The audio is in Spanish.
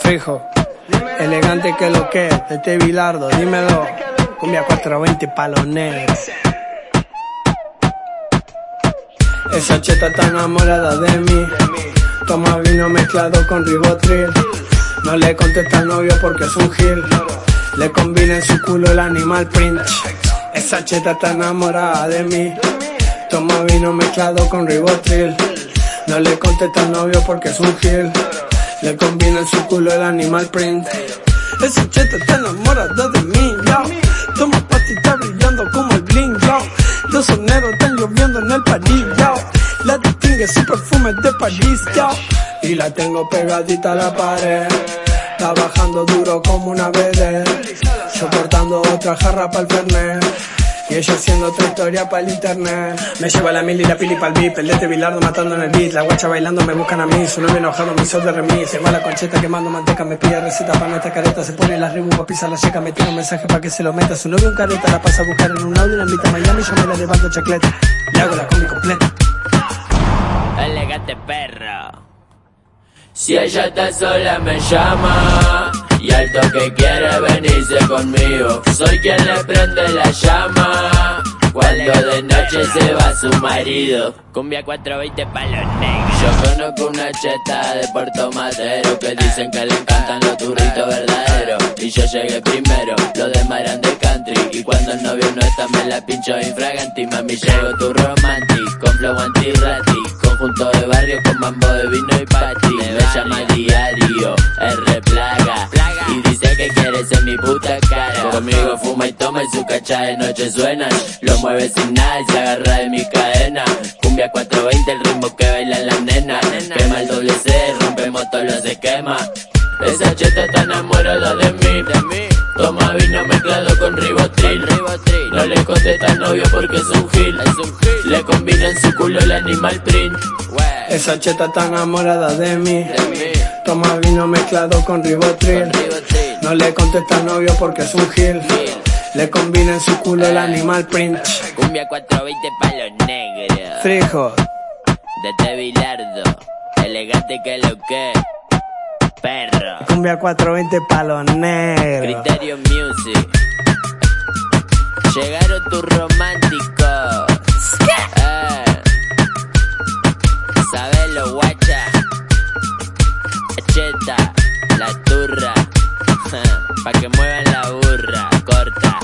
Fijo, elegante que lo que, de este bilardo, dímelo. Cumbia 420 palos negros. Esa cheta está enamorada de mí. Toma vino mezclado con ribotril. No le contesta al novio porque es un gil. Le combina en su culo el animal print. Esa cheta está enamorada de mí. Toma vino mezclado con ribotril. No le contesta al novio porque es un gil. Le combina en su culo el animal print. Esa cheta está enamorada de mí, yo. Toma pastita brillando como el bling, yo. Los soneros están lloviendo en el París, yo. La distingue su perfume de París, yo. Y la tengo pegadita a la pared. Está bajando duro como una BD. Soportando otra jarra para el fernet. Y ella haciendo otra historia para el internet. Me lleva la mil y la pili pa'l beat. El de bilardo matando en el beat. La guacha bailando me buscan a mí. Su novio enojado me hizo de remis. Se va la concheta quemando manteca. Me pide receta para nuestra careta. Se pone la ribu, pisa la checa. Me tira un mensaje para que se lo meta. Su novio un careta la pasa a buscar en un audio. La invita a Miami. Yo me la levanto chacleta. Le hago la combi completa. Elegante perro. Si ella está sola me llama y al toque quiere venirse conmigo. Soy quien le prende la llama cuando de noche se va su marido. Cumbia 420 palos negros. Yo conozco una cheta de Puerto Madero que dicen que le encantan los turritos verdaderos. Y yo llegué primero, los demás eran de country. Y cuando el novio no está me la pincho infraganti. Mami llego tu romantic, con flow anti-rati. Conjunto de barrio con mambo de vino y pati. Me llama diario, R plaga. Y dice que quiere ser mi puta cara. Conmigo fuma y toma y su cacha de noche suena. Lo mueve sin nada y se agarra de mi cadena. Cumbia 420, el ritmo que bailan las nenas. Quema el doble C, rompemos todos los esquemas. Esa cheta mezclado con ribotril. No le contesta al novio porque es un gil. Le combina en su culo el animal print. Esa cheta está enamorada de mí. Toma vino mezclado con ribotril. No le contesta al novio porque es un gil. Le combina en su culo el animal print. Cumbia 420 palos negros. Frijo, De Bilardo. Elegante que lo que perro. Cumbia 420 palo negro. Criterio Music. Llegaron tus románticos. Eh. Sabelo, guacha. Cheta, la turra. pa' que muevan la burra, corta.